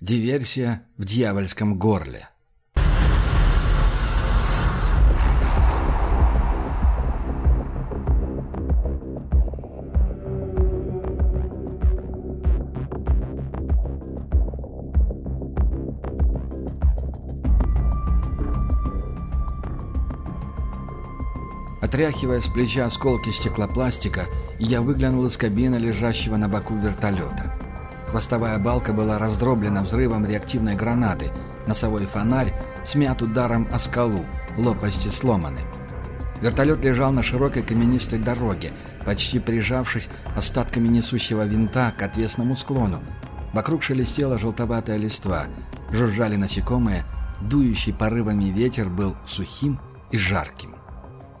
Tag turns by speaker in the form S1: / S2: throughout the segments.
S1: Диверсия в дьявольском горле. Отряхивая с плеча осколки стеклопластика, я выглянул из кабины, лежащего на боку вертолета. Хвостовая балка была раздроблена взрывом реактивной гранаты, носовой фонарь смят ударом о скалу, лопасти сломаны. Вертолет лежал на широкой каменистой дороге, почти прижавшись остатками несущего винта к отвесному склону. Вокруг шелестела желтоватая листва, жужжали насекомые, дующий порывами ветер был сухим и жарким.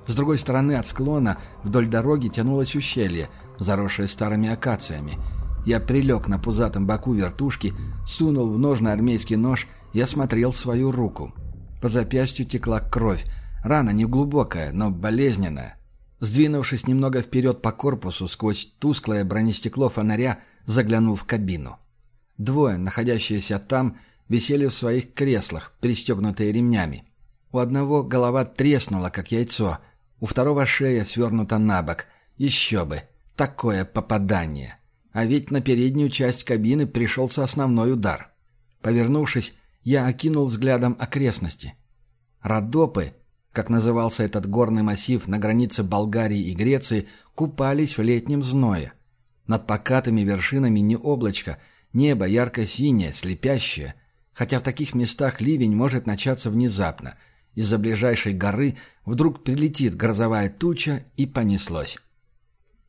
S1: С другой стороны от склона вдоль дороги тянулось ущелье, заросшее старыми акациями. Я прилег на пузатом боку вертушки, сунул в ножны армейский нож и осмотрел свою руку. По запястью текла кровь. Рана не глубокая, но болезненная. Сдвинувшись немного вперед по корпусу, сквозь тусклое бронестекло фонаря, заглянул в кабину. Двое, находящиеся там, висели в своих креслах, пристегнутые ремнями. У одного голова треснула, как яйцо — у второго шея свернута на бок. Еще бы. Такое попадание. А ведь на переднюю часть кабины пришелся основной удар. Повернувшись, я окинул взглядом окрестности. Родопы, как назывался этот горный массив на границе Болгарии и Греции, купались в летнем зное. Над покатыми вершинами не облачко, небо ярко-синее, слепящее, хотя в таких местах ливень может начаться внезапно – из-за ближайшей горы вдруг прилетит грозовая туча и понеслось.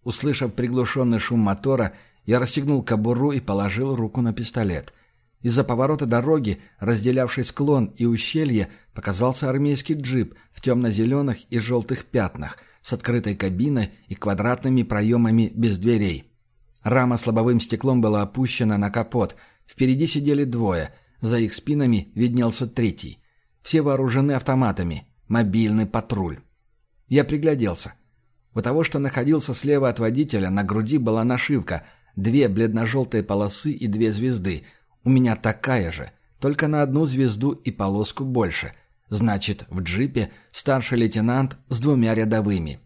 S1: Услышав приглушенный шум мотора, я расстегнул кобуру и положил руку на пистолет. Из-за поворота дороги, разделявшей склон и ущелье, показался армейский джип в темно-зеленых и желтых пятнах, с открытой кабиной и квадратными проемами без дверей. Рама с лобовым стеклом была опущена на капот. Впереди сидели двое, за их спинами виднелся третий. Все вооружены автоматами. Мобильный патруль. Я пригляделся. У того, что находился слева от водителя, на груди была нашивка. Две бледно-желтые полосы и две звезды. У меня такая же, только на одну звезду и полоску больше. Значит, в джипе старший лейтенант с двумя рядовыми.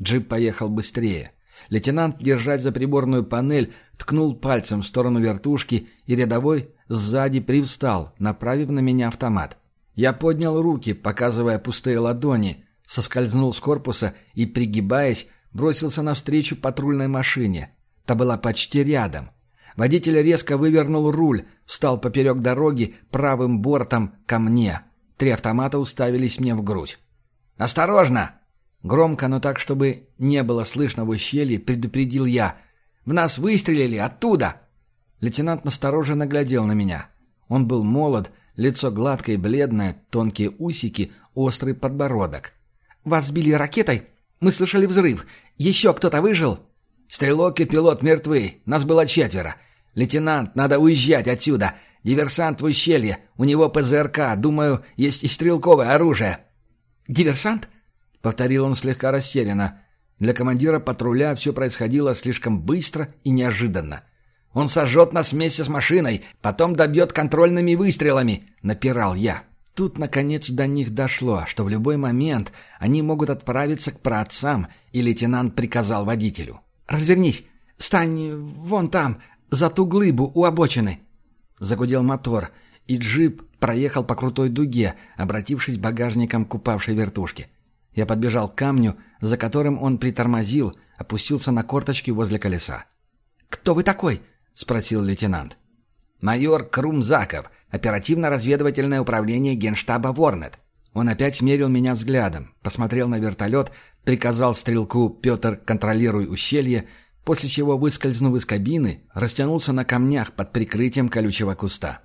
S1: Джип поехал быстрее. Лейтенант, держась за приборную панель, ткнул пальцем в сторону вертушки, и рядовой сзади привстал, направив на меня автомат. Я поднял руки, показывая пустые ладони, соскользнул с корпуса и, пригибаясь, бросился навстречу патрульной машине. Та была почти рядом. Водитель резко вывернул руль, встал поперек дороги правым бортом ко мне. Три автомата уставились мне в грудь. «Осторожно!» Громко, но так, чтобы не было слышно в ущелье, предупредил я. «В нас выстрелили оттуда!» Лейтенант настороженно глядел на меня. Он был молод, Лицо гладкое и бледное, тонкие усики, острый подбородок. «Вас сбили ракетой? Мы слышали взрыв. Еще кто-то выжил?» «Стрелок и пилот мертвы. Нас было четверо. Лейтенант, надо уезжать отсюда. Диверсант в ущелье. У него ПЗРК. Думаю, есть и стрелковое оружие».
S2: «Диверсант?» — повторил он слегка растерянно. Для командира патруля все происходило слишком быстро и неожиданно. Он сожжет нас вместе с машиной, потом добьет контрольными выстрелами», — напирал я. Тут, наконец, до них дошло, что в любой момент они могут отправиться к праотцам, и лейтенант приказал водителю. «Развернись! Стань вон там, за ту глыбу у обочины!» Загудел мотор, и джип проехал по крутой дуге, обратившись багажником к упавшей вертушке. Я подбежал к камню, за которым он притормозил, опустился на корточки возле колеса. «Кто вы такой?» — спросил лейтенант.
S1: «Майор Крумзаков, оперативно-разведывательное управление генштаба «Ворнет». Он опять смерил меня взглядом, посмотрел на вертолет, приказал стрелку «Петр, контролируй ущелье», после чего, выскользнув из кабины, растянулся на камнях под прикрытием колючего куста.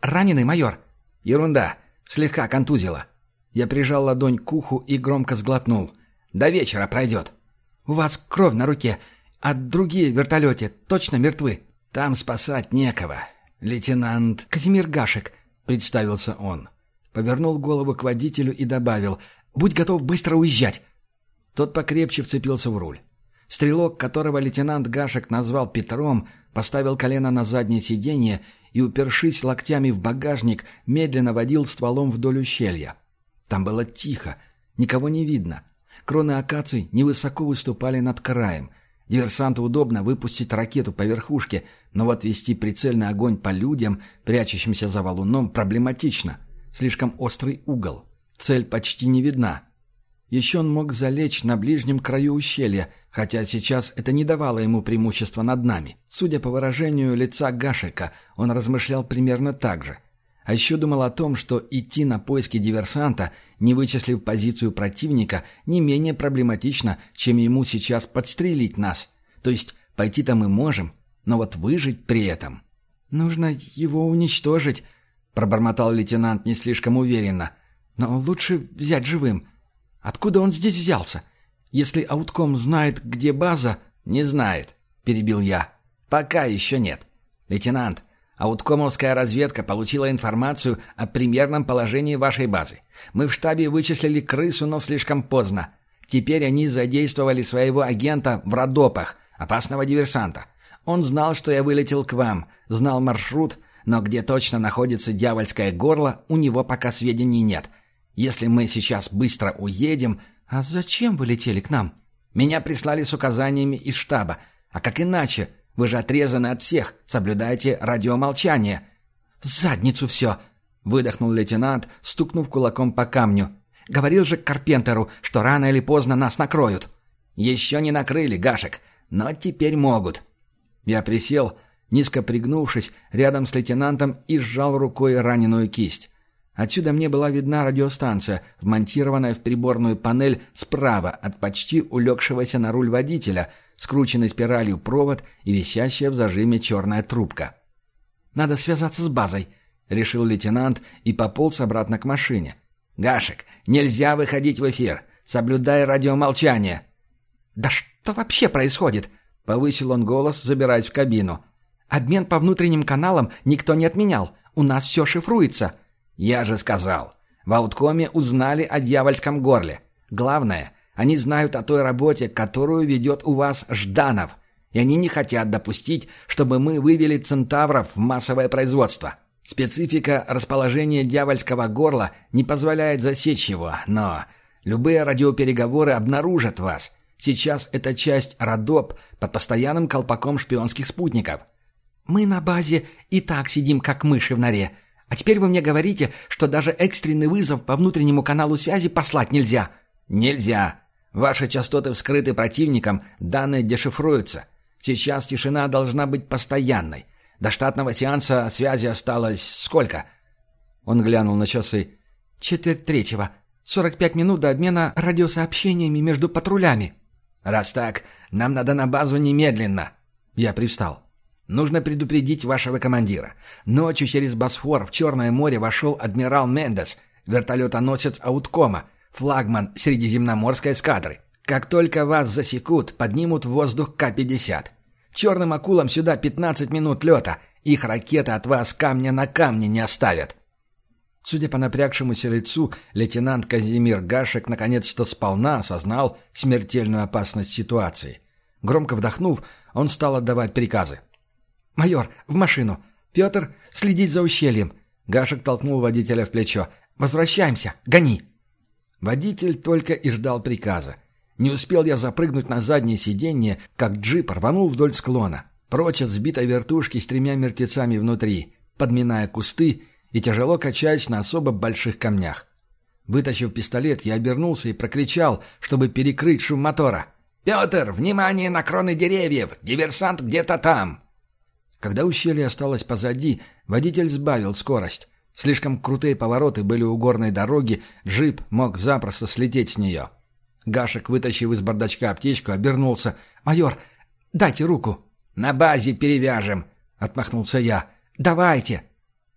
S2: «Раненый, майор?»
S1: «Ерунда. Слегка контузило». Я прижал ладонь к уху и громко сглотнул. «До вечера пройдет».
S2: «У вас кровь на руке, а другие в вертолете точно мертвы?»
S1: Там спасать некого. Лейтенант
S2: Казимир Гашек,
S1: представился он.
S2: Повернул голову к водителю и добавил «Будь готов быстро уезжать».
S1: Тот покрепче вцепился в руль. Стрелок, которого лейтенант Гашек назвал Петром, поставил колено на заднее сиденье и, упершись локтями в багажник, медленно водил стволом вдоль ущелья. Там было тихо, никого не видно. Кроны акаций невысоко выступали над краем. Диверсанту удобно выпустить ракету по верхушке, но вот вести прицельный огонь по людям, прячущимся за валуном, проблематично. Слишком острый угол. Цель почти не видна. Еще он мог залечь на ближнем краю ущелья, хотя сейчас это не давало ему преимущества над нами. Судя по выражению лица Гашика, он размышлял примерно так же. А еще думал о том, что идти на поиски диверсанта, не вычислив позицию противника, не менее проблематично, чем ему сейчас подстрелить нас. То есть пойти-то мы можем, но вот выжить при этом... «Нужно его уничтожить», — пробормотал лейтенант не слишком уверенно. «Но лучше взять живым». Откуда он здесь взялся? Если Аутком знает, где база... Не знает, перебил я. Пока еще нет. Лейтенант, Ауткомовская разведка получила информацию о примерном положении вашей базы. Мы в штабе вычислили крысу, но слишком поздно. Теперь они задействовали своего агента в Родопах, опасного диверсанта. Он знал, что я вылетел к вам, знал маршрут, но где точно находится дьявольское горло, у него пока сведений нет. Если мы сейчас быстро уедем... А зачем вы летели к нам? Меня прислали с указаниями из штаба. А как иначе? Вы же отрезаны от всех. Соблюдайте радиомолчание. В задницу все! Выдохнул лейтенант, стукнув кулаком по камню. Говорил же Карпентеру, что рано или поздно нас накроют. Еще не накрыли, Гашек, но теперь могут. Я присел, низко пригнувшись, рядом с лейтенантом и сжал рукой раненую кисть. Отсюда мне была видна радиостанция, вмонтированная в приборную панель справа от почти улегшегося на руль водителя, скрученный спиралью провод и висящая в зажиме черная трубка. «Надо связаться с базой», — решил лейтенант и пополз обратно к машине. «Гашек, нельзя выходить в эфир. Соблюдай радиомолчание». «Да что вообще происходит?» — повысил он голос, забираясь в кабину. «Обмен по внутренним каналам никто не отменял. У нас все шифруется». «Я же сказал. В ауткоме узнали о дьявольском горле. Главное, они знают о той работе, которую ведет у вас Жданов, и они не хотят допустить, чтобы мы вывели центавров в массовое производство. Специфика расположения дьявольского горла не позволяет засечь его, но любые радиопереговоры обнаружат вас. Сейчас это часть Родоп под постоянным колпаком шпионских спутников. Мы на базе и так сидим, как мыши в норе», а теперь вы мне говорите, что даже экстренный вызов по внутреннему каналу связи послать нельзя. Нельзя. Ваши частоты вскрыты противником, данные дешифруются. Сейчас тишина должна быть постоянной. До штатного сеанса связи осталось сколько? Он глянул на часы. Четверть третьего. Сорок пять минут до обмена радиосообщениями между патрулями. Раз так, нам надо на базу немедленно. Я привстал. Нужно предупредить вашего командира. Ночью через Босфор в Черное море вошел адмирал Мендес, вертолетоносец Ауткома, флагман Средиземноморской эскадры. Как только вас засекут, поднимут в воздух К-50. Черным акулам сюда 15 минут лета. Их ракеты от вас камня на камне не оставят. Судя по напрягшемуся лицу, лейтенант Казимир Гашек наконец-то сполна осознал смертельную опасность ситуации. Громко вдохнув, он стал отдавать приказы. «Майор, в машину! Петр, следить за ущельем!» Гашек толкнул водителя в плечо. «Возвращаемся! Гони!» Водитель только и ждал приказа. Не успел я запрыгнуть на заднее сиденье, как джип рванул вдоль склона, прочь от сбитой вертушки с тремя мертвецами внутри, подминая кусты и тяжело качаясь на особо больших камнях. Вытащив пистолет, я обернулся и прокричал, чтобы перекрыть шум мотора. «Петр, внимание на кроны деревьев! Диверсант где-то там!» Когда ущелье осталось позади, водитель сбавил скорость. Слишком крутые повороты были у горной дороги, джип мог запросто слететь с нее. Гашек, вытащив из бардачка аптечку, обернулся. «Майор, дайте руку». «На базе перевяжем», — отмахнулся я. «Давайте».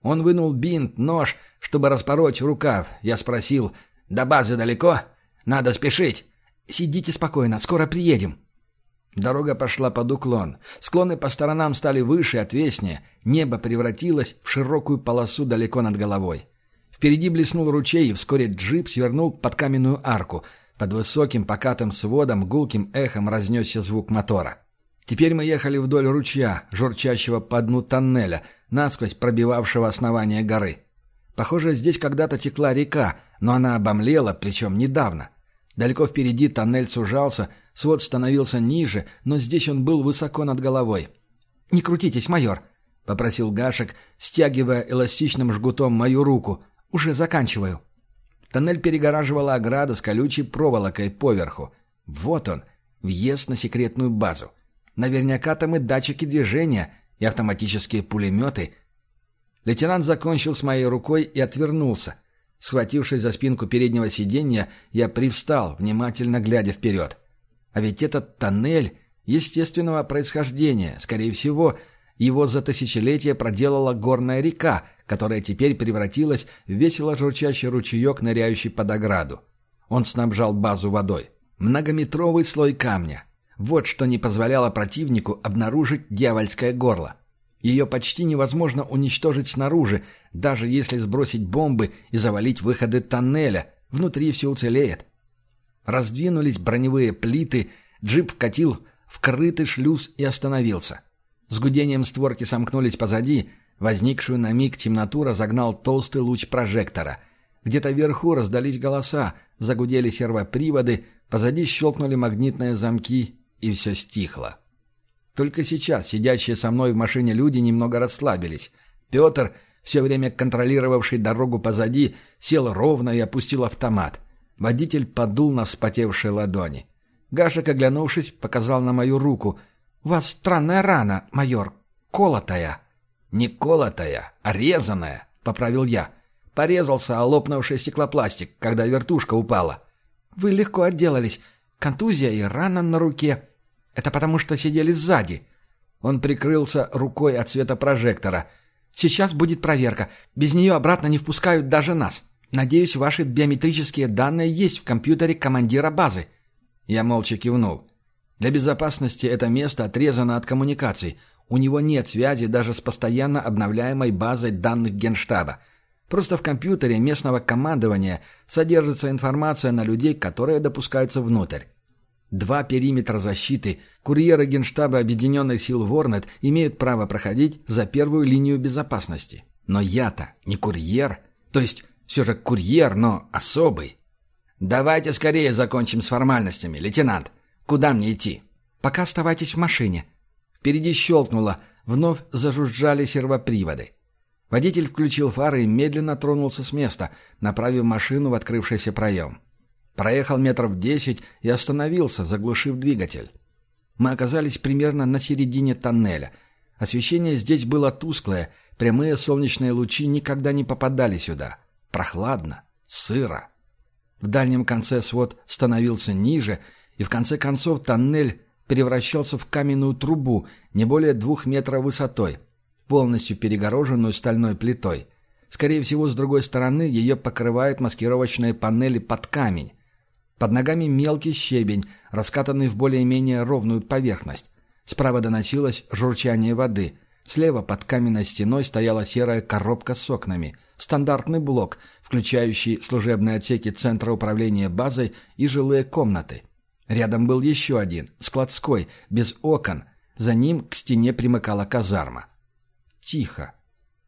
S1: Он вынул бинт, нож, чтобы распороть рукав. Я спросил, «До базы далеко? Надо спешить». «Сидите спокойно, скоро приедем». Дорога пошла под уклон. Склоны по сторонам стали выше и отвеснее. Небо превратилось в широкую полосу далеко над головой. Впереди блеснул ручей, и вскоре джип свернул под каменную арку. Под высоким покатым сводом гулким эхом разнесся звук мотора. Теперь мы ехали вдоль ручья, журчащего по дну тоннеля, насквозь пробивавшего основание горы. Похоже, здесь когда-то текла река, но она обомлела, причем недавно. Далеко впереди тоннель сужался, свод становился ниже, но здесь он был высоко над головой. «Не крутитесь, майор», — попросил Гашек, стягивая эластичным жгутом мою руку. «Уже заканчиваю». Тоннель перегораживала ограда с колючей проволокой поверху. Вот он, въезд на секретную базу. Наверняка там и датчики движения, и автоматические пулеметы. Лейтенант закончил с моей рукой и отвернулся. Схватившись за спинку переднего сиденья, я привстал, внимательно глядя вперед. А ведь этот тоннель естественного происхождения, скорее всего, его за тысячелетия проделала горная река, которая теперь превратилась в весело журчащий ручеек, ныряющий под ограду. Он снабжал базу водой. Многометровый слой камня. Вот что не позволяло противнику обнаружить дьявольское горло. Ее почти невозможно уничтожить снаружи, даже если сбросить бомбы и завалить выходы тоннеля. Внутри все уцелеет. Раздвинулись броневые плиты, джип катил в крытый шлюз и остановился. С гудением створки сомкнулись позади, возникшую на миг темноту разогнал толстый луч прожектора. Где-то вверху раздались голоса, загудели сервоприводы, позади щелкнули магнитные замки, и все стихло. Только сейчас сидящие со мной в машине люди немного расслабились. Петр, все время контролировавший дорогу позади, сел ровно и опустил автомат. Водитель подул на вспотевшие ладони. Гашек, оглянувшись, показал на мою руку. «У вас странная рана, майор. Колотая». «Не колотая, а резаная», — поправил я. Порезался о лопнувший стеклопластик, когда вертушка упала. «Вы легко отделались. Контузия и рана на руке. Это потому, что сидели сзади. Он прикрылся рукой от света прожектора. Сейчас будет проверка. Без нее обратно не впускают даже нас. Надеюсь, ваши биометрические данные есть в компьютере командира базы. Я молча кивнул. Для безопасности это место отрезано от коммуникаций. У него нет связи даже с постоянно обновляемой базой данных Генштаба. Просто в компьютере местного командования содержится информация на людей, которые допускаются внутрь. Два периметра защиты. Курьеры Генштаба Объединенных сил Ворнет имеют право проходить за первую линию безопасности. Но я-то не курьер. То есть все же курьер, но особый. Давайте скорее закончим с формальностями, лейтенант. Куда мне идти? Пока оставайтесь в машине. Впереди щелкнуло. Вновь зажужжали сервоприводы. Водитель включил фары и медленно тронулся с места, направив машину в открывшийся проем. Проехал метров десять и остановился, заглушив двигатель. Мы оказались примерно на середине тоннеля. Освещение здесь было тусклое, прямые солнечные лучи никогда не попадали сюда. Прохладно, сыро. В дальнем конце свод становился ниже, и в конце концов тоннель превращался в каменную трубу не более двух метров высотой, полностью перегороженную стальной плитой. Скорее всего, с другой стороны ее покрывают маскировочные панели под камень. Под ногами мелкий щебень, раскатанный в более-менее ровную поверхность. Справа доносилось журчание воды. Слева под каменной стеной стояла серая коробка с окнами. Стандартный блок, включающий служебные отсеки Центра управления базой и жилые комнаты. Рядом был еще один, складской, без окон. За ним к стене примыкала казарма. Тихо.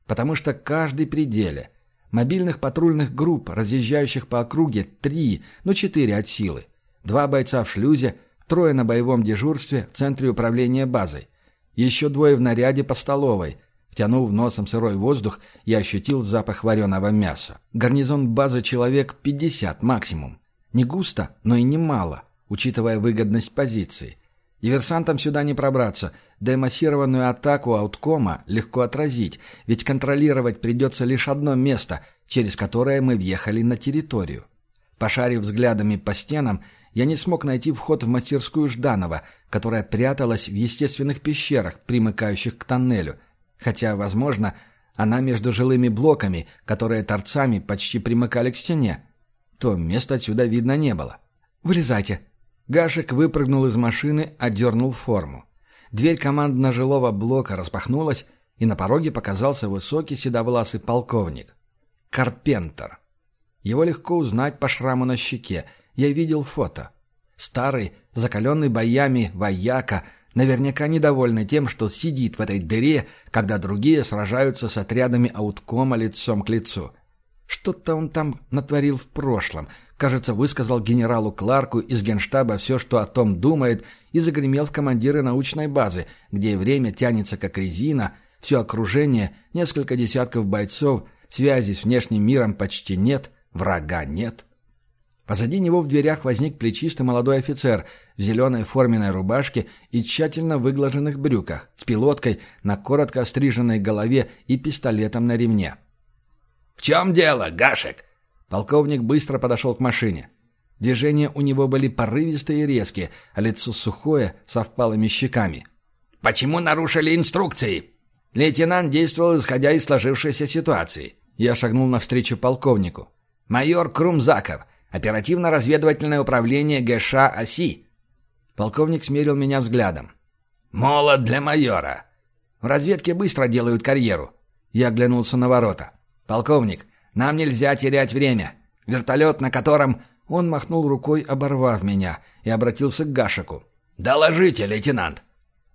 S1: Потому что каждый пределе – Мобильных патрульных групп, разъезжающих по округе, три, ну четыре от силы. Два бойца в шлюзе, трое на боевом дежурстве в центре управления базой. Еще двое в наряде по столовой. Втянув носом сырой воздух, я ощутил запах вареного мяса. Гарнизон базы человек 50 максимум. Не густо, но и не мало, учитывая выгодность позиции. Диверсантам сюда не пробраться, да и массированную атаку ауткома легко отразить, ведь контролировать придется лишь одно место, через которое мы въехали на территорию. Пошарив взглядами по стенам, я не смог найти вход в мастерскую Жданова, которая пряталась в естественных пещерах, примыкающих к тоннелю, хотя, возможно, она между жилыми блоками, которые торцами почти примыкали к стене. То места отсюда видно не было. «Вылезайте», Гашек выпрыгнул из машины, одернул форму. Дверь командно-жилого блока распахнулась, и на пороге показался высокий седовласый полковник. Карпентер. Его легко узнать по шраму на щеке. Я видел фото. Старый, закаленный боями вояка, Наверняка недовольный тем, что сидит в этой дыре, когда другие сражаются с отрядами ауткома лицом к лицу. Что-то он там натворил в прошлом. Кажется, высказал генералу Кларку из генштаба все, что о том думает, и загремел в командиры научной базы, где время тянется как резина, все окружение, несколько десятков бойцов, связи с внешним миром почти нет, врага нет. Позади него в дверях возник плечистый молодой офицер в зеленой форменной рубашке и тщательно выглаженных брюках, с пилоткой на коротко остриженной голове и пистолетом на ремне.
S2: «В чем дело, Гашек?»
S1: Полковник быстро подошел к машине. Движения у него были порывистые и резкие, а лицо сухое, со впалыми щеками.
S2: «Почему нарушили инструкции?»
S1: Лейтенант действовал, исходя из сложившейся ситуации. Я шагнул навстречу полковнику. «Майор Крумзаков, Оперативно-разведывательное управление ГШ ОСИ. Полковник смерил меня взглядом.
S2: «Молод для майора».
S1: «В разведке быстро делают карьеру». Я оглянулся на ворота. «Полковник, нам нельзя терять время. Вертолет, на котором...» Он махнул рукой, оборвав меня, и обратился к Гашику.
S2: «Доложите, лейтенант!»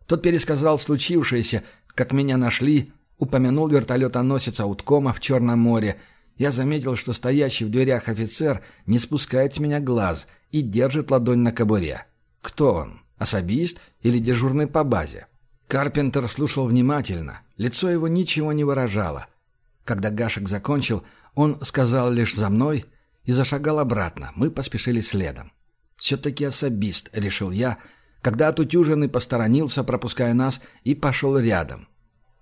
S1: Тот пересказал случившееся, как меня нашли, упомянул вертолетоносец Ауткома в Черном море, я заметил, что стоящий в дверях офицер не спускает с меня глаз и держит ладонь на кобуре. Кто он? Особист или дежурный по базе? Карпентер слушал внимательно. Лицо его ничего не выражало. Когда Гашек закончил, он сказал лишь «за мной» и зашагал обратно. Мы поспешили следом. «Все-таки особист», — решил я, когда отутюженный посторонился, пропуская нас, и пошел рядом.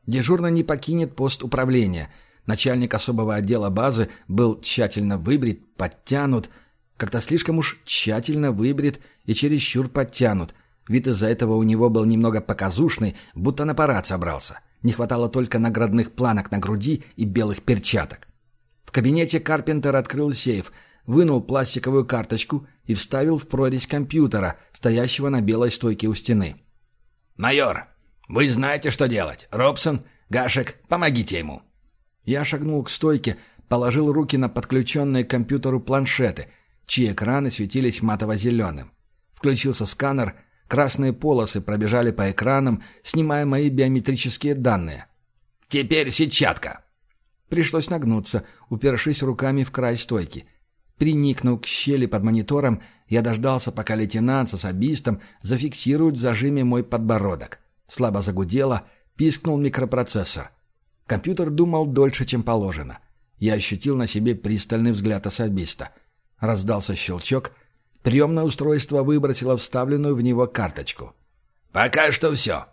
S1: Дежурно не покинет пост управления — Начальник особого отдела базы был тщательно выбрит, подтянут, как-то слишком уж тщательно выбрит и чересчур подтянут. Вид из-за этого у него был немного показушный, будто на парад собрался. Не хватало только наградных планок на груди и белых перчаток. В кабинете Карпентер открыл сейф, вынул пластиковую карточку и вставил в прорезь компьютера, стоящего на белой стойке у стены.
S2: «Майор, вы знаете, что делать. Робсон, Гашек, помогите ему».
S1: Я шагнул к стойке, положил руки на подключенные к компьютеру планшеты, чьи экраны светились матово-зеленым. Включился сканер, красные полосы пробежали по экранам, снимая мои биометрические данные.
S2: «Теперь сетчатка!»
S1: Пришлось нагнуться, упершись руками в край стойки. Приникнув к щели под монитором, я дождался, пока лейтенант с особистом зафиксирует в зажиме мой подбородок. Слабо загудело, пискнул микропроцессор. Компьютер думал дольше, чем положено. Я ощутил на себе пристальный взгляд особиста. Раздался щелчок. Приемное устройство выбросило вставленную в него карточку.
S2: «Пока что все».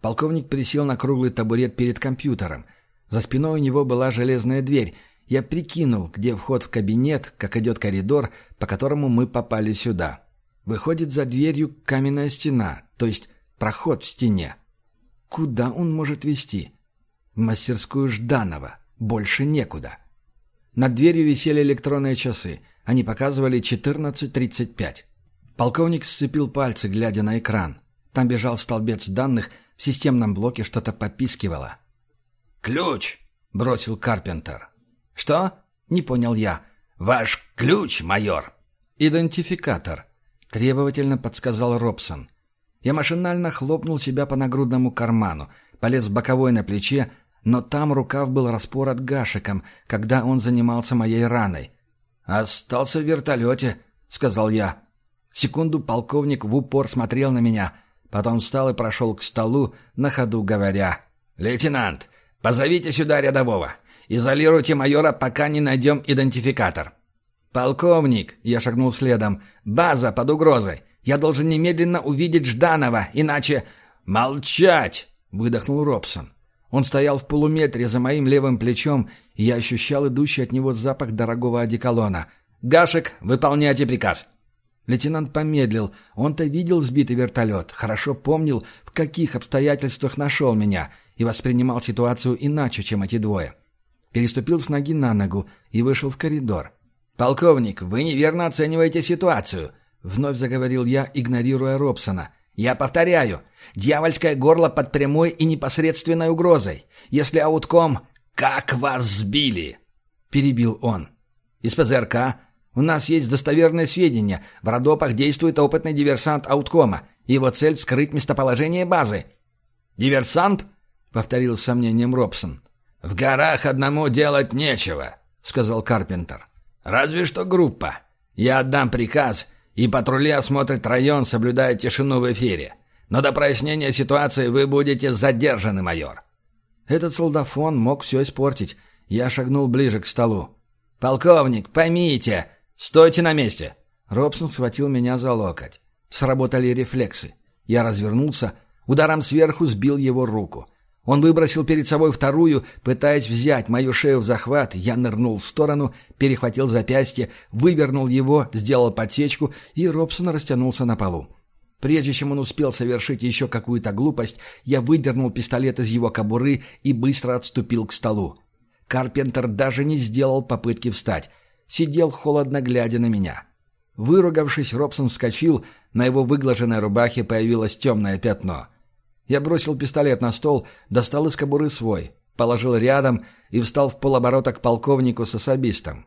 S1: Полковник присел на круглый табурет перед компьютером. За спиной у него была железная дверь. Я прикинул, где вход в кабинет, как идет коридор, по которому мы попали сюда. Выходит за дверью каменная стена, то есть проход в стене. Куда он может вести? В мастерскую Жданова. Больше некуда. Над дверью висели электронные часы. Они показывали 14.35. Полковник сцепил пальцы, глядя на экран. Там бежал столбец данных, в системном блоке что-то попискивало.
S2: «Ключ!» — бросил Карпентер.
S1: «Что?» — не понял я.
S2: «Ваш ключ, майор!»
S1: «Идентификатор», — требовательно подсказал Робсон. Я машинально хлопнул себя по нагрудному карману, полез в боковой на плече, но там рукав был распорот гашиком, когда он занимался моей раной. «Остался в вертолете», — сказал я. Секунду полковник в упор смотрел на меня, потом встал и прошел к столу, на ходу говоря.
S2: «Лейтенант, позовите сюда рядового. Изолируйте майора, пока не найдем идентификатор».
S1: «Полковник», — я шагнул следом, — «база под угрозой. Я должен немедленно увидеть Жданова, иначе...»
S2: «Молчать!» — выдохнул Робсон.
S1: Он стоял в полуметре за моим левым плечом, и я ощущал идущий от него запах дорогого одеколона.
S2: «Гашек, выполняйте приказ!»
S1: Лейтенант помедлил. Он-то видел сбитый вертолет, хорошо помнил, в каких обстоятельствах нашел меня, и воспринимал ситуацию иначе, чем эти двое. Переступил с ноги на ногу и вышел в коридор.
S2: «Полковник, вы неверно оцениваете ситуацию», —
S1: вновь заговорил я, игнорируя Робсона.
S2: Я повторяю, дьявольское горло под прямой и непосредственной угрозой. Если аутком... «Как вас сбили?» — перебил он.
S1: «Из ПЗРК. У нас есть достоверные сведения. В Родопах действует опытный диверсант ауткома.
S2: Его цель — скрыть местоположение базы».
S1: «Диверсант?» — повторил с сомнением Робсон.
S3: «В горах одному делать нечего», — сказал Карпентер. «Разве что группа. Я отдам приказ, и патрули осмотрят район, соблюдая тишину в эфире. Но до прояснения ситуации вы будете задержаны, майор».
S1: Этот солдафон мог все испортить. Я шагнул ближе к столу.
S2: «Полковник, поймите!» «Стойте на месте!»
S1: Робсон схватил меня за локоть. Сработали рефлексы. Я развернулся, ударом сверху сбил его руку. Он выбросил перед собой вторую, пытаясь взять мою шею в захват. Я нырнул в сторону, перехватил запястье, вывернул его, сделал подсечку, и Робсон растянулся на полу. Прежде чем он успел совершить еще какую-то глупость, я выдернул пистолет из его кобуры и быстро отступил к столу. Карпентер даже не сделал попытки встать. Сидел холодно, глядя на меня. Выругавшись, Робсон вскочил, на его выглаженной рубахе появилось темное пятно — я бросил пистолет на стол, достал из кобуры свой, положил рядом и встал в полоборота к полковнику с особистом.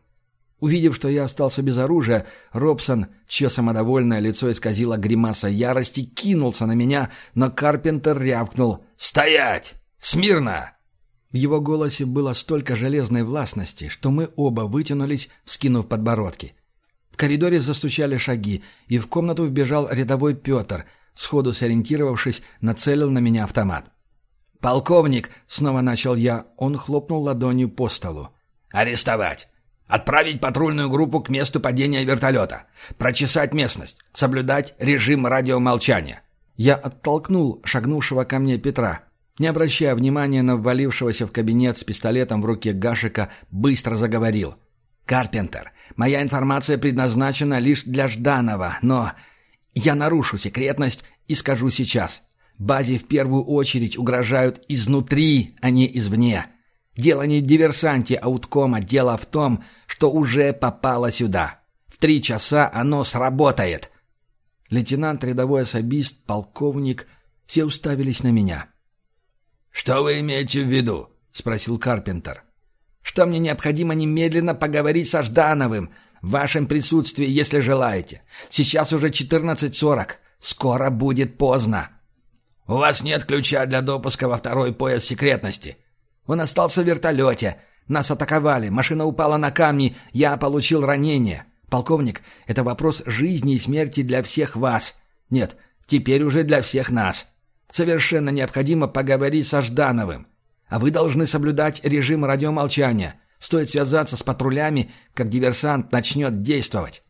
S1: Увидев, что я остался без оружия, Робсон, чье самодовольное лицо исказило гримаса ярости, кинулся на меня, но Карпентер рявкнул «Стоять! Смирно!» В его голосе было столько железной властности, что мы оба вытянулись, скинув подбородки. В коридоре застучали шаги, и в комнату вбежал рядовой Петр — Сходу сориентировавшись, нацелил на меня автомат. «Полковник!» — снова начал я. Он хлопнул ладонью по столу.
S3: «Арестовать! Отправить патрульную группу к месту падения вертолета! Прочесать местность! Соблюдать режим радиомолчания!»
S1: Я оттолкнул шагнувшего ко мне Петра. Не обращая внимания на ввалившегося в кабинет с пистолетом в руке Гашика, быстро заговорил. «Карпентер, моя информация предназначена лишь для Жданова, но я нарушу секретность и скажу сейчас. Базе в первую очередь угрожают изнутри, а не извне. Дело не в диверсанте ауткома, дело в том, что уже попало сюда. В три часа оно сработает. Лейтенант, рядовой особист, полковник — все уставились на меня.
S3: «Что вы имеете в виду?» — спросил Карпентер.
S2: «Что мне необходимо немедленно поговорить со Ждановым, в вашем присутствии, если желаете. Сейчас уже 14.40. Скоро будет поздно.
S3: У вас нет ключа для допуска во второй пояс секретности.
S2: Он остался в вертолете. Нас атаковали, машина упала на камни, я получил ранение. Полковник, это вопрос жизни и смерти для всех вас. Нет, теперь уже для всех нас. Совершенно необходимо поговорить со Ждановым. А вы должны соблюдать режим радиомолчания. Стоит связаться с патрулями, как диверсант начнет действовать.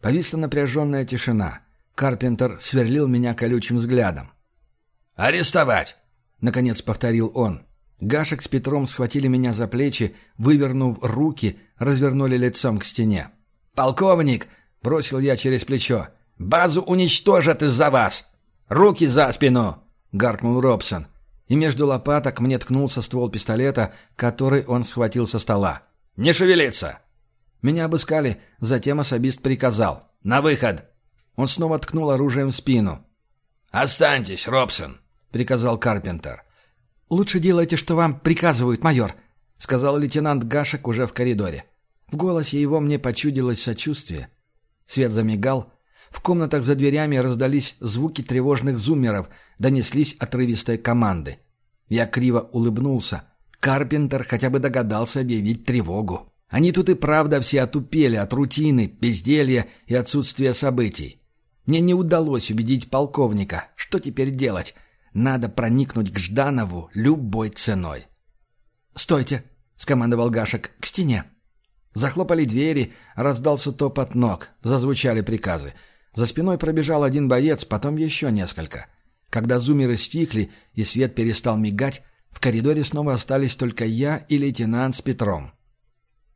S2: Повисла напряженная тишина. Карпентер сверлил меня колючим взглядом.
S3: «Арестовать!»
S1: — наконец повторил он. Гашек с Петром схватили меня за плечи, вывернув руки, развернули лицом к стене.
S2: «Полковник!» — бросил я через плечо. «Базу уничтожат из-за вас! Руки за спину!» — гаркнул Робсон и между лопаток мне ткнулся ствол пистолета, который он схватил со стола. «Не шевелиться!» Меня обыскали, затем особист приказал. «На выход!» Он снова ткнул оружием в спину.
S3: «Останьтесь, Робсон!» — приказал Карпентер.
S2: «Лучше делайте, что вам приказывают, майор», — сказал лейтенант Гашек уже в коридоре. В голосе его мне почудилось сочувствие. Свет замигал, в комнатах за дверями раздались звуки тревожных зуммеров, донеслись отрывистые команды. Я криво улыбнулся. Карпентер хотя бы догадался объявить тревогу. Они тут и правда все отупели от рутины, безделья и отсутствия событий. Мне не удалось убедить полковника. Что теперь делать? Надо проникнуть к Жданову любой ценой. «Стойте!» — скомандовал Гашек. «К стене!» Захлопали двери, раздался топот ног, зазвучали приказы. За спиной пробежал один боец, потом еще несколько. Когда зумеры стихли и свет перестал мигать, в коридоре снова остались только я и лейтенант с Петром.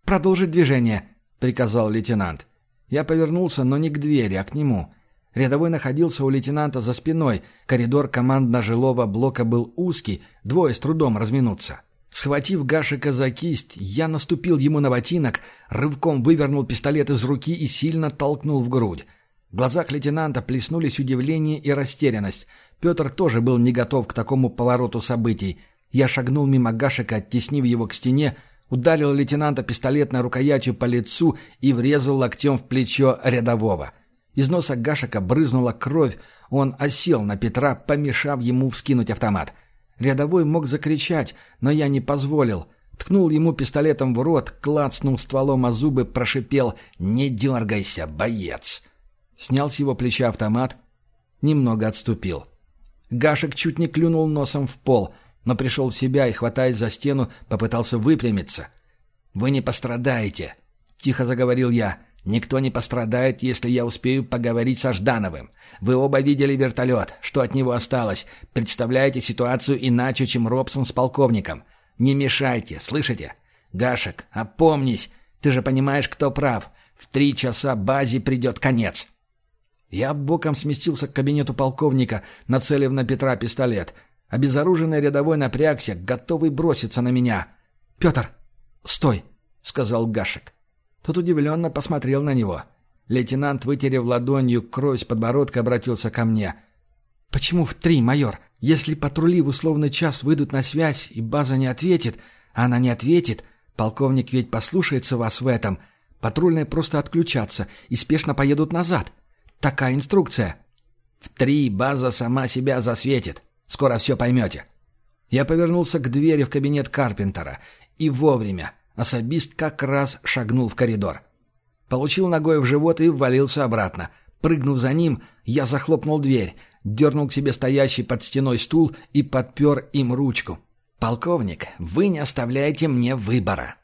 S2: «Продолжить движение», — приказал лейтенант. Я повернулся, но не к двери, а к нему. Рядовой находился у лейтенанта за спиной. Коридор командно-жилого блока был узкий, двое с трудом разминуться. Схватив Гашика за кисть, я наступил ему на ботинок, рывком вывернул пистолет из руки и сильно толкнул в грудь. В глазах лейтенанта плеснулись удивление и растерянность. Петр тоже был не готов к такому повороту событий. Я шагнул мимо Гашика, оттеснив его к стене, ударил лейтенанта пистолетной рукоятью по лицу и врезал локтем в плечо рядового. Из носа Гашика брызнула кровь,
S1: Он осел на Петра, помешав ему вскинуть автомат. Рядовой мог закричать, но я не позволил. Ткнул ему пистолетом в рот, клацнул стволом о зубы, прошипел «Не дергайся, боец!» Снял с его плеча автомат, немного отступил. Гашек чуть не клюнул носом в пол, но пришел в себя и, хватаясь за стену, попытался выпрямиться. «Вы не пострадаете», — тихо заговорил я. «Никто не пострадает, если я успею поговорить со Ждановым. Вы оба видели вертолет. Что от него осталось? Представляете ситуацию иначе, чем Робсон с полковником. Не мешайте, слышите? Гашек, опомнись. Ты же понимаешь, кто прав. В три часа базе придет конец». Я боком сместился к кабинету полковника, нацелив на Петра пистолет. Обезоруженный рядовой напрягся, готовый броситься на меня. «Петр, стой!» — сказал Гашек. Тот удивленно посмотрел на него. Лейтенант, вытерев ладонью кровь с подбородка, обратился ко мне. «Почему в три, майор? Если патрули в условный час выйдут на связь, и база не ответит, а она не ответит, полковник ведь послушается вас в этом, патрульные просто отключатся и спешно поедут назад. Такая инструкция». «В три база сама себя засветит. Скоро все поймете». Я повернулся к двери в кабинет Карпентера. И вовремя. Особист как раз шагнул в коридор. Получил ногой в живот и ввалился обратно. Прыгнув за ним, я захлопнул дверь, дернул к себе стоящий под стеной стул и подпер им ручку. «Полковник, вы не оставляете мне выбора.